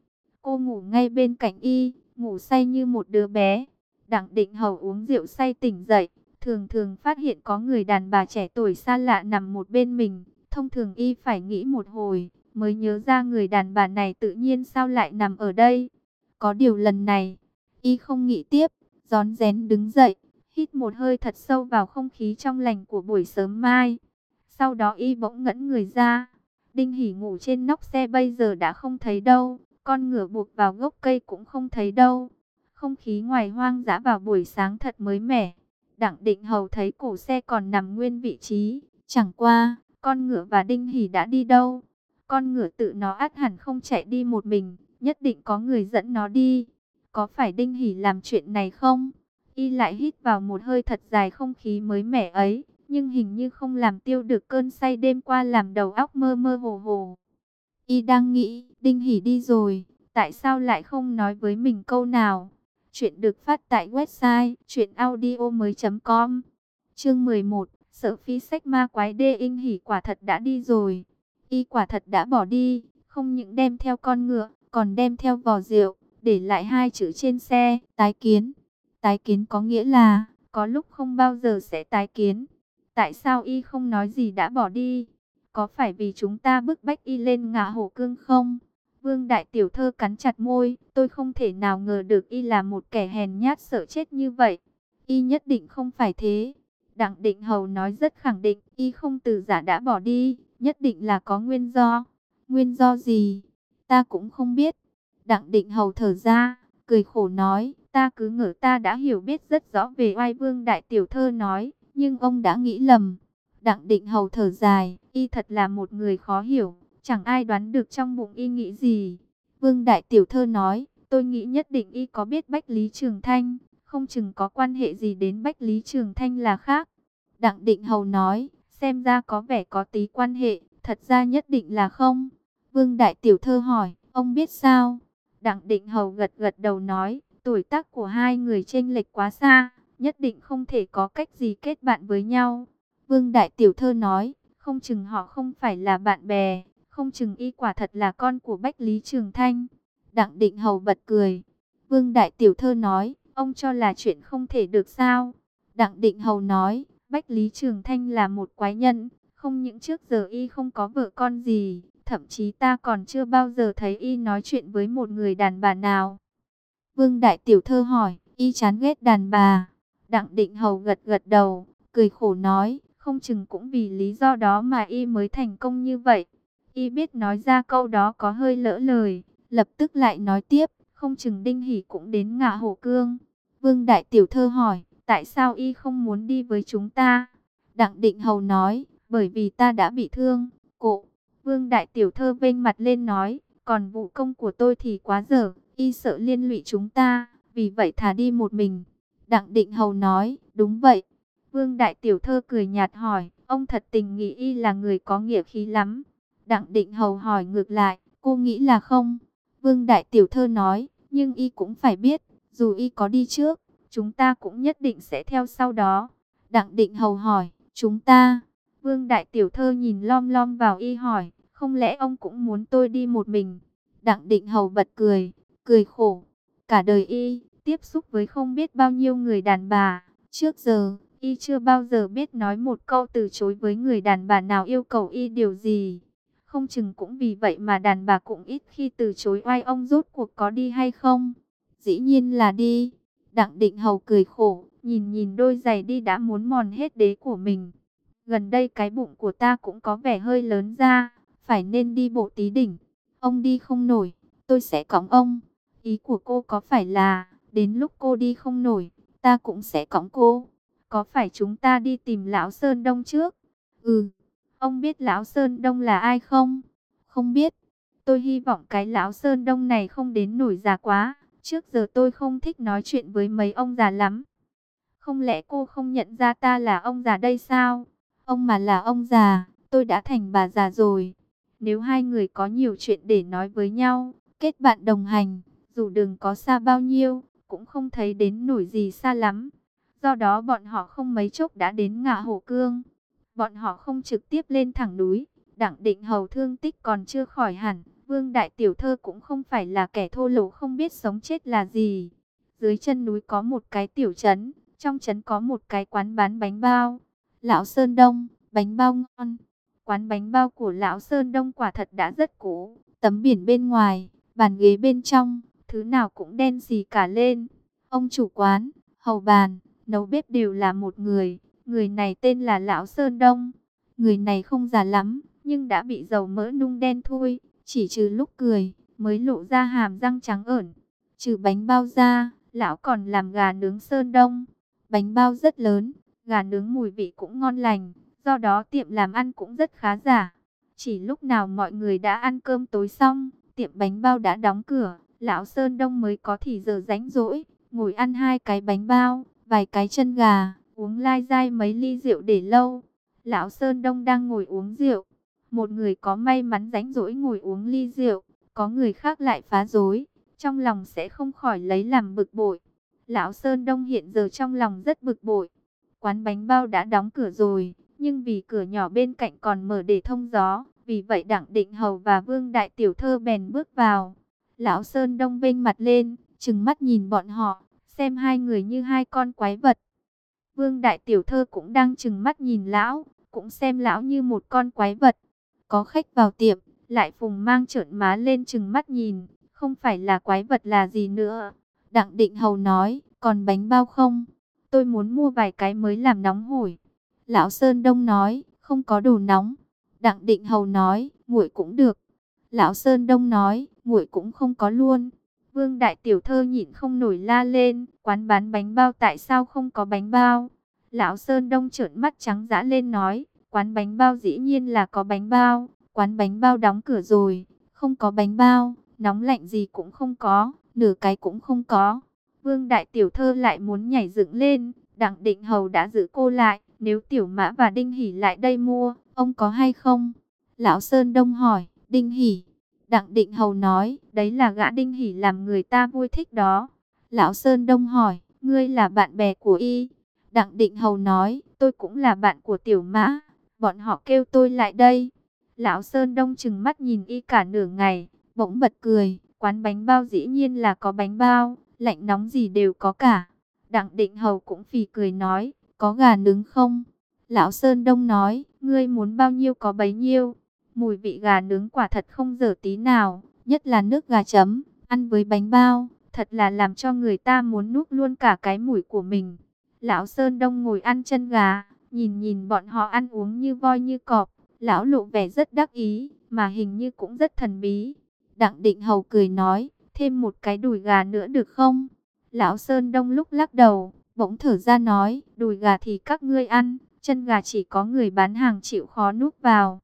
Cô ngủ ngay bên cạnh y, ngủ say như một đứa bé. Đặng Định Hầu uống rượu say tỉnh dậy, thường thường phát hiện có người đàn bà trẻ tuổi xa lạ nằm một bên mình. Thông thường y phải nghĩ một hồi, mới nhớ ra người đàn bà này tự nhiên sao lại nằm ở đây. Có điều lần này, y không nghĩ tiếp, gión rén đứng dậy, hít một hơi thật sâu vào không khí trong lành của buổi sớm mai. Sau đó y bỗng ngẩn người ra. Đinh Hỉ ngủ trên nóc xe bây giờ đã không thấy đâu, con ngựa buộc vào gốc cây cũng không thấy đâu. Không khí ngoài hoang dã vào buổi sáng thật mới mẻ. Đặng Định Hầu thấy cổ xe còn nằm nguyên vị trí, chẳng qua, con ngựa và Đinh Hỉ đã đi đâu. Con ngựa tự nó át hẳn không chạy đi một mình, nhất định có người dẫn nó đi. Có phải Đinh Hỷ làm chuyện này không? Y lại hít vào một hơi thật dài không khí mới mẻ ấy, nhưng hình như không làm tiêu được cơn say đêm qua làm đầu óc mơ mơ hồ hồ. Y đang nghĩ, Đinh Hỷ đi rồi, tại sao lại không nói với mình câu nào? Chuyện được phát tại website chuyenaudio.com Chương 11 Sợ phi sách ma quái đê Đinh Hỷ quả thật đã đi rồi. Y quả thật đã bỏ đi, không những đem theo con ngựa, còn đem theo vò rượu, để lại hai chữ trên xe, tái kiến. Tái kiến có nghĩa là, có lúc không bao giờ sẽ tái kiến. Tại sao y không nói gì đã bỏ đi? Có phải vì chúng ta bức bách y lên ngã hổ cương không? Vương Đại Tiểu Thơ cắn chặt môi, tôi không thể nào ngờ được y là một kẻ hèn nhát sợ chết như vậy. Y nhất định không phải thế. Đặng Định Hầu nói rất khẳng định, y không từ giả đã bỏ đi, nhất định là có nguyên do. Nguyên do gì? Ta cũng không biết. Đặng định hầu thở ra, cười khổ nói, ta cứ ngỡ ta đã hiểu biết rất rõ về oai vương đại tiểu thơ nói, nhưng ông đã nghĩ lầm. Đặng định hầu thở dài, y thật là một người khó hiểu, chẳng ai đoán được trong bụng y nghĩ gì. Vương đại tiểu thơ nói, tôi nghĩ nhất định y có biết Bách Lý Trường Thanh, không chừng có quan hệ gì đến Bách Lý Trường Thanh là khác. Đặng định hầu nói, xem ra có vẻ có tí quan hệ, thật ra nhất định là không. Vương đại tiểu thơ hỏi, ông biết sao? Đặng định hầu gật gật đầu nói, tuổi tác của hai người chênh lệch quá xa, nhất định không thể có cách gì kết bạn với nhau. Vương Đại Tiểu Thơ nói, không chừng họ không phải là bạn bè, không chừng y quả thật là con của Bách Lý Trường Thanh. Đặng định hầu bật cười. Vương Đại Tiểu Thơ nói, ông cho là chuyện không thể được sao. Đặng định hầu nói, Bách Lý Trường Thanh là một quái nhân, không những trước giờ y không có vợ con gì, Thậm chí ta còn chưa bao giờ thấy y nói chuyện với một người đàn bà nào. Vương Đại Tiểu Thơ hỏi, y chán ghét đàn bà. Đặng Định Hầu gật gật đầu, cười khổ nói, không chừng cũng vì lý do đó mà y mới thành công như vậy. Y biết nói ra câu đó có hơi lỡ lời, lập tức lại nói tiếp, không chừng Đinh Hỷ cũng đến ngạ hổ cương. Vương Đại Tiểu Thơ hỏi, tại sao y không muốn đi với chúng ta? Đặng Định Hầu nói, bởi vì ta đã bị thương, cộ. Vương Đại Tiểu Thơ vênh mặt lên nói, còn vụ công của tôi thì quá dở, y sợ liên lụy chúng ta, vì vậy thả đi một mình. Đặng Định Hầu nói, đúng vậy. Vương Đại Tiểu Thơ cười nhạt hỏi, ông thật tình nghĩ y là người có nghĩa khí lắm. Đặng Định Hầu hỏi ngược lại, cô nghĩ là không? Vương Đại Tiểu Thơ nói, nhưng y cũng phải biết, dù y có đi trước, chúng ta cũng nhất định sẽ theo sau đó. Đặng Định Hầu hỏi, chúng ta, Vương Đại Tiểu Thơ nhìn lom lom vào y hỏi, không lẽ ông cũng muốn tôi đi một mình? Đặng Định Hầu bật cười, cười khổ. Cả đời y, tiếp xúc với không biết bao nhiêu người đàn bà. Trước giờ, y chưa bao giờ biết nói một câu từ chối với người đàn bà nào yêu cầu y điều gì. Không chừng cũng vì vậy mà đàn bà cũng ít khi từ chối oai ông rốt cuộc có đi hay không. Dĩ nhiên là đi. Đặng Định Hầu cười khổ, nhìn nhìn đôi giày đi đã muốn mòn hết đế của mình. Gần đây cái bụng của ta cũng có vẻ hơi lớn ra, phải nên đi bộ tí đỉnh. Ông đi không nổi, tôi sẽ cõng ông. Ý của cô có phải là, đến lúc cô đi không nổi, ta cũng sẽ cõng cô. Có phải chúng ta đi tìm Lão Sơn Đông trước? Ừ, ông biết Lão Sơn Đông là ai không? Không biết. Tôi hy vọng cái Lão Sơn Đông này không đến nổi già quá. Trước giờ tôi không thích nói chuyện với mấy ông già lắm. Không lẽ cô không nhận ra ta là ông già đây sao? Ông mà là ông già, tôi đã thành bà già rồi. Nếu hai người có nhiều chuyện để nói với nhau, kết bạn đồng hành, dù đường có xa bao nhiêu, cũng không thấy đến nổi gì xa lắm. Do đó bọn họ không mấy chốc đã đến ngã hồ cương. Bọn họ không trực tiếp lên thẳng núi, đặng định hầu thương tích còn chưa khỏi hẳn. Vương Đại Tiểu Thơ cũng không phải là kẻ thô lỗ không biết sống chết là gì. Dưới chân núi có một cái tiểu trấn, trong trấn có một cái quán bán bánh bao. Lão Sơn Đông, bánh bao ngon. Quán bánh bao của Lão Sơn Đông quả thật đã rất cũ. Tấm biển bên ngoài, bàn ghế bên trong, thứ nào cũng đen xì cả lên. Ông chủ quán, hầu bàn, nấu bếp đều là một người. Người này tên là Lão Sơn Đông. Người này không già lắm, nhưng đã bị dầu mỡ nung đen thui. Chỉ trừ lúc cười, mới lộ ra hàm răng trắng ẩn. Trừ bánh bao ra, lão còn làm gà nướng Sơn Đông. Bánh bao rất lớn, gà nướng mùi vị cũng ngon lành, do đó tiệm làm ăn cũng rất khá giả. Chỉ lúc nào mọi người đã ăn cơm tối xong, tiệm bánh bao đã đóng cửa, lão Sơn Đông mới có thì giờ rảnh rỗi, ngồi ăn hai cái bánh bao, vài cái chân gà, uống lai dai mấy ly rượu để lâu. Lão Sơn Đông đang ngồi uống rượu, một người có may mắn rảnh rỗi ngồi uống ly rượu, có người khác lại phá rối, trong lòng sẽ không khỏi lấy làm bực bội. Lão Sơn Đông hiện giờ trong lòng rất bực bội. Quán bánh bao đã đóng cửa rồi, nhưng vì cửa nhỏ bên cạnh còn mở để thông gió, vì vậy Đặng Định Hầu và Vương Đại Tiểu Thơ bèn bước vào. Lão Sơn Đông vênh mặt lên, trừng mắt nhìn bọn họ, xem hai người như hai con quái vật. Vương Đại Tiểu Thơ cũng đang trừng mắt nhìn lão, cũng xem lão như một con quái vật. Có khách vào tiệm, lại phùng mang trợn má lên trừng mắt nhìn, không phải là quái vật là gì nữa. Đặng Định Hầu nói, còn bánh bao không? Tôi muốn mua vài cái mới làm nóng hổi. Lão Sơn Đông nói, không có đồ nóng. Đặng Định Hầu nói, nguội cũng được. Lão Sơn Đông nói, nguội cũng không có luôn. Vương Đại Tiểu Thơ nhịn không nổi la lên, quán bán bánh bao tại sao không có bánh bao? Lão Sơn Đông trợn mắt trắng dã lên nói, quán bánh bao dĩ nhiên là có bánh bao, quán bánh bao đóng cửa rồi, không có bánh bao, nóng lạnh gì cũng không có, nửa cái cũng không có. Vương Đại Tiểu Thơ lại muốn nhảy dựng lên, Đặng Định Hầu đã giữ cô lại, nếu Tiểu Mã và Đinh Hỷ lại đây mua, ông có hay không? Lão Sơn Đông hỏi, Đinh Hỷ. Đặng Định Hầu nói, đấy là gã Đinh Hỷ làm người ta vui thích đó. Lão Sơn Đông hỏi, ngươi là bạn bè của y. Đặng Định Hầu nói, tôi cũng là bạn của Tiểu Mã. Bọn họ kêu tôi lại đây. Lão Sơn Đông chừng mắt nhìn y cả nửa ngày, bỗng bật cười. Quán bánh bao dĩ nhiên là có bánh bao, lạnh nóng gì đều có cả. Đặng Định Hầu cũng phì cười nói, có gà nướng không? Lão Sơn Đông nói, ngươi muốn bao nhiêu có bấy nhiêu. Mùi vị gà nướng quả thật không dở tí nào, nhất là nước gà chấm, ăn với bánh bao, thật là làm cho người ta muốn nuốt luôn cả cái mũi của mình. Lão Sơn Đông ngồi ăn chân gà, nhìn nhìn bọn họ ăn uống như voi như cọp, lão lộ vẻ rất đắc ý, mà hình như cũng rất thần bí. Đặng Định Hầu cười nói, thêm một cái đùi gà nữa được không? Lão Sơn Đông lúc lắc đầu, bỗng thở ra nói, đùi gà thì các ngươi ăn, chân gà chỉ có người bán hàng chịu khó núp vào.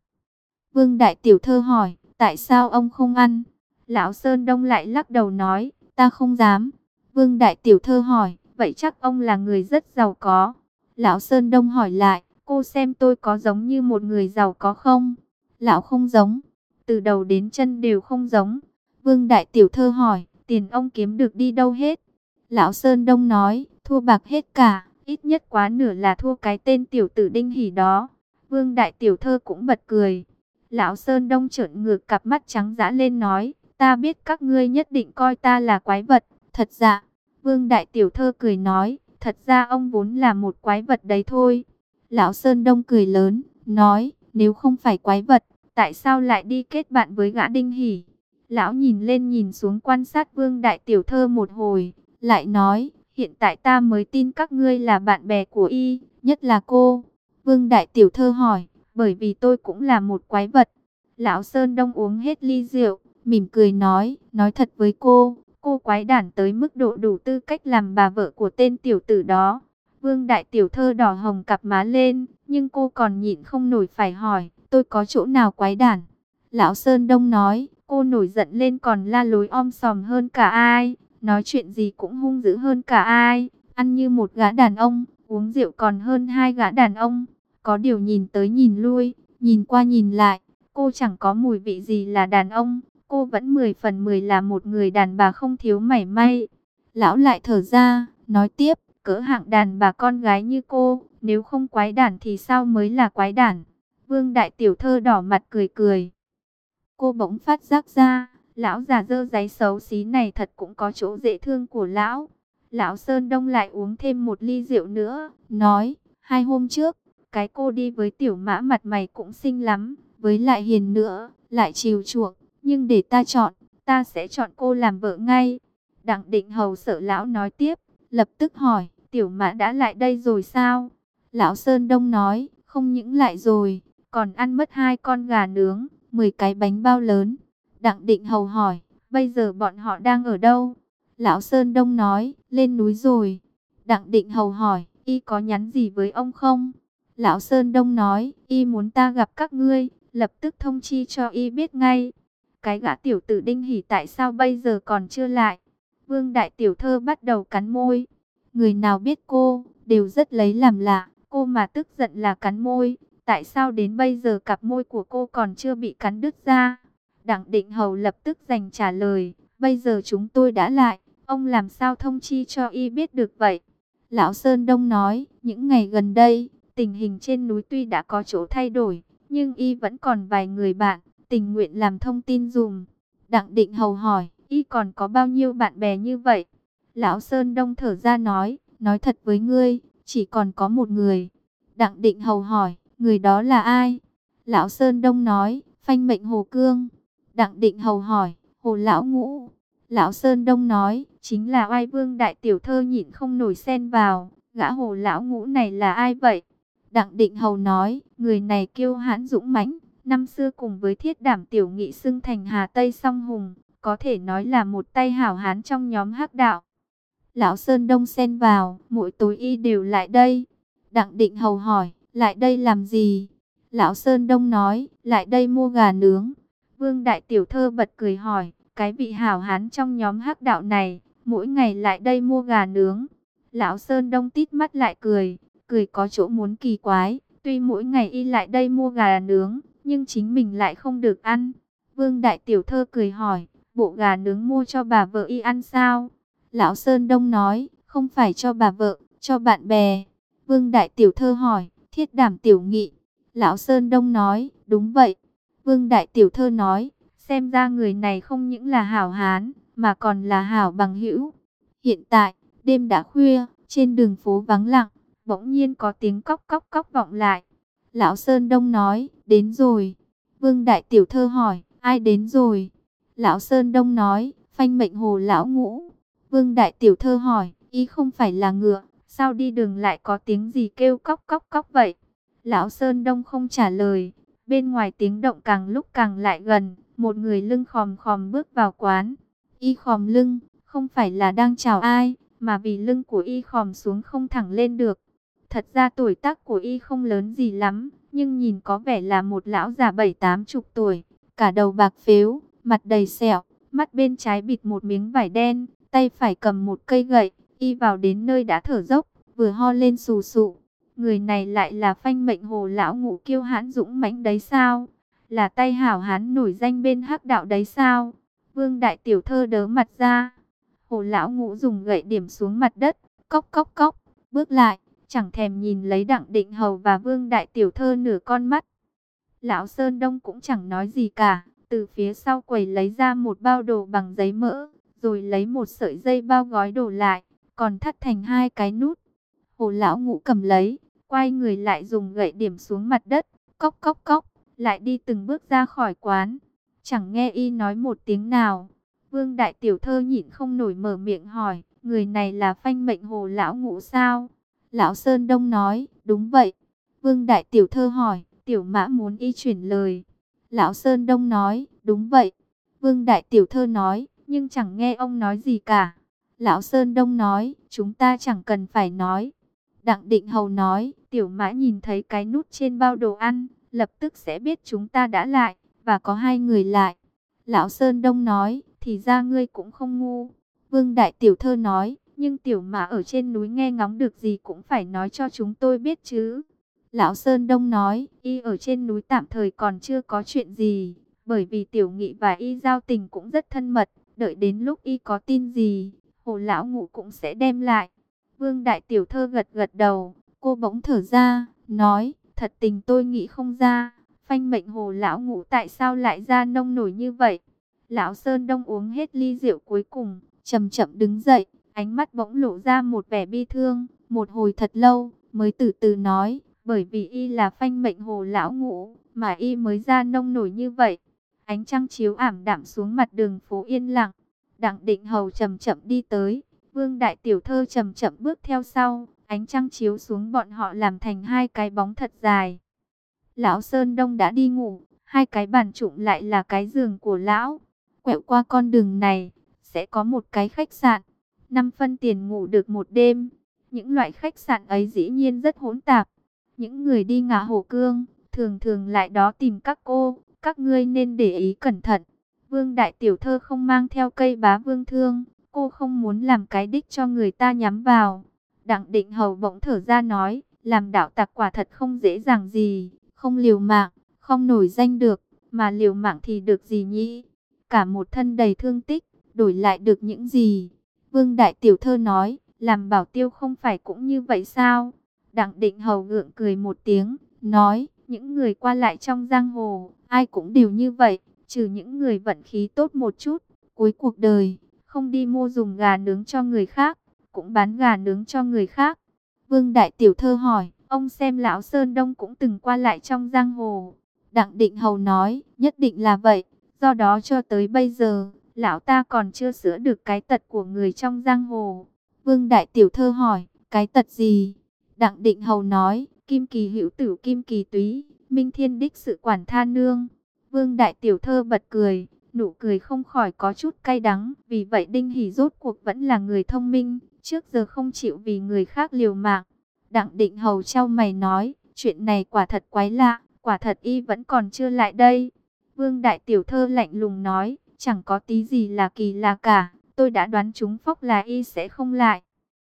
Vương Đại Tiểu Thơ hỏi, tại sao ông không ăn? Lão Sơn Đông lại lắc đầu nói, ta không dám. Vương Đại Tiểu Thơ hỏi, vậy chắc ông là người rất giàu có. Lão Sơn Đông hỏi lại, cô xem tôi có giống như một người giàu có không? Lão không giống, từ đầu đến chân đều không giống. Vương Đại Tiểu Thơ hỏi, tiền ông kiếm được đi đâu hết? Lão Sơn Đông nói, thua bạc hết cả, ít nhất quá nửa là thua cái tên tiểu tử đinh hỉ đó. Vương Đại Tiểu Thơ cũng bật cười. Lão Sơn Đông trợn ngược cặp mắt trắng dã lên nói, ta biết các ngươi nhất định coi ta là quái vật, thật dạ. Vương Đại Tiểu Thơ cười nói, thật ra ông vốn là một quái vật đấy thôi. Lão Sơn Đông cười lớn, nói, nếu không phải quái vật, tại sao lại đi kết bạn với gã đinh hỉ? Lão nhìn lên nhìn xuống quan sát Vương Đại Tiểu Thơ một hồi, lại nói, hiện tại ta mới tin các ngươi là bạn bè của y, nhất là cô. Vương Đại Tiểu Thơ hỏi, bởi vì tôi cũng là một quái vật. Lão Sơn Đông uống hết ly rượu, mỉm cười nói, nói thật với cô, cô quái đản tới mức độ đủ tư cách làm bà vợ của tên tiểu tử đó. Vương Đại Tiểu Thơ đỏ hồng cặp má lên, nhưng cô còn nhịn không nổi phải hỏi, tôi có chỗ nào quái đản? Lão Sơn Đông nói, cô nổi giận lên còn la lối om sòm hơn cả ai, nói chuyện gì cũng hung dữ hơn cả ai, ăn như một gã đàn ông, uống rượu còn hơn hai gã đàn ông. Có điều nhìn tới nhìn lui, nhìn qua nhìn lại, cô chẳng có mùi vị gì là đàn ông, cô vẫn 10 phần 10 là một người đàn bà không thiếu mảy may. Lão lại thở ra, nói tiếp, cỡ hạng đàn bà con gái như cô, nếu không quái đản thì sao mới là quái đản. Vương đại tiểu thơ đỏ mặt cười cười. Cô bỗng phát giác ra, lão già dơ giấy xấu xí này thật cũng có chỗ dễ thương của lão. Lão Sơn Đông lại uống thêm một ly rượu nữa, nói, hai hôm trước, cái cô đi với tiểu mã mặt mày cũng xinh lắm, với lại hiền nữa, lại chiều chuộng, nhưng để ta chọn, ta sẽ chọn cô làm vợ ngay. Đặng định hầu sợ lão nói tiếp, lập tức hỏi, tiểu mã đã lại đây rồi sao? Lão Sơn Đông nói, không những lại rồi, còn ăn mất hai con gà nướng, 10 cái bánh bao lớn. Đặng định hầu hỏi, bây giờ bọn họ đang ở đâu? Lão Sơn Đông nói, lên núi rồi. Đặng định hầu hỏi, y có nhắn gì với ông không? Lão Sơn Đông nói, y muốn ta gặp các ngươi, lập tức thông chi cho y biết ngay. Cái gã tiểu tử đinh hỉ tại sao bây giờ còn chưa lại? Vương đại tiểu thơ bắt đầu cắn môi. Người nào biết cô, đều rất lấy làm lạ. Cô mà tức giận là cắn môi. Tại sao đến bây giờ cặp môi của cô còn chưa bị cắn đứt ra? Đặng định hầu lập tức dành trả lời. Bây giờ chúng tôi đã lại. Ông làm sao thông chi cho y biết được vậy? Lão Sơn Đông nói, những ngày gần đây, tình hình trên núi tuy đã có chỗ thay đổi, nhưng y vẫn còn vài người bạn, tình nguyện làm thông tin dùm. Đặng định hầu hỏi, y còn có bao nhiêu bạn bè như vậy? Lão Sơn Đông thở ra nói, nói thật với ngươi, chỉ còn có một người. Đặng định hầu hỏi, người đó là ai? Lão Sơn Đông nói, phanh mệnh Hồ Cương. Đặng định hầu hỏi, Hồ Lão Ngũ. Lão Sơn Đông nói, chính là oai vương đại tiểu thơ nhịn không nổi xen vào, gã Hồ Lão Ngũ này là ai vậy? Đặng Định Hầu nói, người này kiêu hãn dũng mãnh, năm xưa cùng với thiết đảm tiểu nghị xưng thành Hà Tây song hùng, có thể nói là một tay hảo hán trong nhóm hắc đạo. Lão Sơn Đông xen vào, mỗi tối y đều lại đây. Đặng Định Hầu hỏi, lại đây làm gì? Lão Sơn Đông nói, lại đây mua gà nướng. Vương Đại Tiểu Thơ bật cười hỏi, cái vị hảo hán trong nhóm hắc đạo này, mỗi ngày lại đây mua gà nướng. Lão Sơn Đông tít mắt lại cười, cười có chỗ muốn kỳ quái. Tuy mỗi ngày y lại đây mua gà nướng, nhưng chính mình lại không được ăn. Vương Đại Tiểu Thơ cười hỏi, bộ gà nướng mua cho bà vợ y ăn sao? Lão Sơn Đông nói, không phải cho bà vợ, cho bạn bè. Vương Đại Tiểu Thơ hỏi, thiết đảm tiểu nghị. Lão Sơn Đông nói, đúng vậy. Vương Đại Tiểu Thơ nói, xem ra người này không những là hảo hán, mà còn là hảo bằng hữu. Hiện tại, đêm đã khuya, trên đường phố vắng lặng, bỗng nhiên có tiếng cóc cóc cóc vọng lại. Lão Sơn Đông nói, đến rồi. Vương Đại Tiểu Thơ hỏi, ai đến rồi? Lão Sơn Đông nói, phanh mệnh hồ lão ngũ. Vương Đại Tiểu Thơ hỏi, ý không phải là ngựa, sao đi đường lại có tiếng gì kêu cóc cóc cóc vậy? Lão Sơn Đông không trả lời, bên ngoài tiếng động càng lúc càng lại gần, một người lưng khòm khòm bước vào quán. Y khòm lưng, không phải là đang chào ai, mà vì lưng của y khòm xuống không thẳng lên được. Thật ra tuổi tác của y không lớn gì lắm, nhưng nhìn có vẻ là một lão già bảy tám chục tuổi, cả đầu bạc phếu, mặt đầy sẹo, mắt bên trái bịt một miếng vải đen, tay phải cầm một cây gậy, y vào đến nơi đã thở dốc, vừa ho lên sù sụ. Người này lại là phanh mệnh hồ lão ngũ kiêu hãn dũng mãnh đấy sao? Là tay hảo hán nổi danh bên hắc đạo đấy sao? Vương đại tiểu thơ đớ mặt ra. Hồ lão ngũ dùng gậy điểm xuống mặt đất, cốc cốc cốc, bước lại, chẳng thèm nhìn lấy đặng định hầu và vương đại tiểu thơ nửa con mắt. Lão Sơn Đông cũng chẳng nói gì cả, từ phía sau quầy lấy ra một bao đồ bằng giấy mỡ, rồi lấy một sợi dây bao gói đồ lại, còn thắt thành hai cái nút. Hồ lão ngũ cầm lấy, quay người lại dùng gậy điểm xuống mặt đất, cốc cốc cốc, lại đi từng bước ra khỏi quán. Chẳng nghe y nói một tiếng nào. Vương đại tiểu thơ nhịn không nổi mở miệng hỏi, người này là phanh mệnh hồ lão ngũ sao? Lão Sơn Đông nói, đúng vậy. Vương đại tiểu thơ hỏi, tiểu mã muốn y chuyển lời. Lão Sơn Đông nói, đúng vậy. Vương đại tiểu thơ nói, nhưng chẳng nghe ông nói gì cả. Lão Sơn Đông nói, chúng ta chẳng cần phải nói. Đặng Định Hầu nói, tiểu mã nhìn thấy cái nút trên bao đồ ăn, lập tức sẽ biết chúng ta đã lại, và có hai người lại. Lão Sơn Đông nói, thì ra ngươi cũng không ngu. Vương Đại Tiểu Thơ nói, Nhưng tiểu mã ở trên núi nghe ngóng được gì cũng phải nói cho chúng tôi biết chứ. Lão Sơn Đông nói, y ở trên núi tạm thời còn chưa có chuyện gì, bởi vì tiểu nghị và y giao tình cũng rất thân mật, đợi đến lúc y có tin gì, hồ lão ngụ cũng sẽ đem lại. Vương Đại Tiểu Thơ gật gật đầu, cô bỗng thở ra, nói, thật tình tôi nghĩ không ra, phanh mệnh hồ lão ngủ tại sao lại ra nông nổi như vậy. Lão Sơn Đông uống hết ly rượu cuối cùng, chậm chậm đứng dậy, ánh mắt bỗng lộ ra một vẻ bi thương, một hồi thật lâu, mới từ từ nói, bởi vì y là phanh mệnh hồ lão ngủ mà y mới ra nông nổi như vậy. Ánh trăng chiếu ảm đạm xuống mặt đường phố yên lặng, đặng định hầu chậm chậm đi tới, vương đại tiểu thơ chậm chậm bước theo sau, ánh trăng chiếu xuống bọn họ làm thành hai cái bóng thật dài. Lão Sơn Đông đã đi ngủ, hai cái bàn trụng lại là cái giường của lão. Quẹo qua con đường này, sẽ có một cái khách sạn. năm phân tiền ngủ được một đêm. Những loại khách sạn ấy dĩ nhiên rất hỗn tạp. Những người đi ngả hồ cương, thường thường lại đó tìm các cô. Các ngươi nên để ý cẩn thận. Vương Đại Tiểu Thơ không mang theo cây bá vương thương. Cô không muốn làm cái đích cho người ta nhắm vào. Đặng định hầu bỗng thở ra nói, làm đạo tặc quả thật không dễ dàng gì, không liều mạng, không nổi danh được, mà liều mạng thì được gì nhỉ? Cả một thân đầy thương tích, đổi lại được những gì? Vương Đại Tiểu Thơ nói, làm bảo tiêu không phải cũng như vậy sao? Đặng định hầu gượng cười một tiếng, nói, những người qua lại trong giang hồ, ai cũng đều như vậy, trừ những người vận khí tốt một chút, cuối cuộc đời, không đi mua dùng gà nướng cho người khác, cũng bán gà nướng cho người khác. Vương Đại Tiểu Thơ hỏi, ông xem Lão Sơn Đông cũng từng qua lại trong giang hồ. Đặng Định Hầu nói, nhất định là vậy, do đó cho tới bây giờ, Lão ta còn chưa sửa được cái tật của người trong giang hồ. Vương Đại Tiểu Thơ hỏi, cái tật gì? Đặng Định Hầu nói, Kim Kỳ hữu tử Kim Kỳ túy, Minh Thiên Đích sự quản tha nương. Vương Đại Tiểu Thơ bật cười, nụ cười không khỏi có chút cay đắng. Vì vậy Đinh Hỷ rốt cuộc vẫn là người thông minh, trước giờ không chịu vì người khác liều mạng. Đặng định hầu trao mày nói, chuyện này quả thật quái lạ, quả thật y vẫn còn chưa lại đây. Vương Đại Tiểu Thơ lạnh lùng nói, chẳng có tí gì là kỳ lạ cả, tôi đã đoán chúng phóc là y sẽ không lại.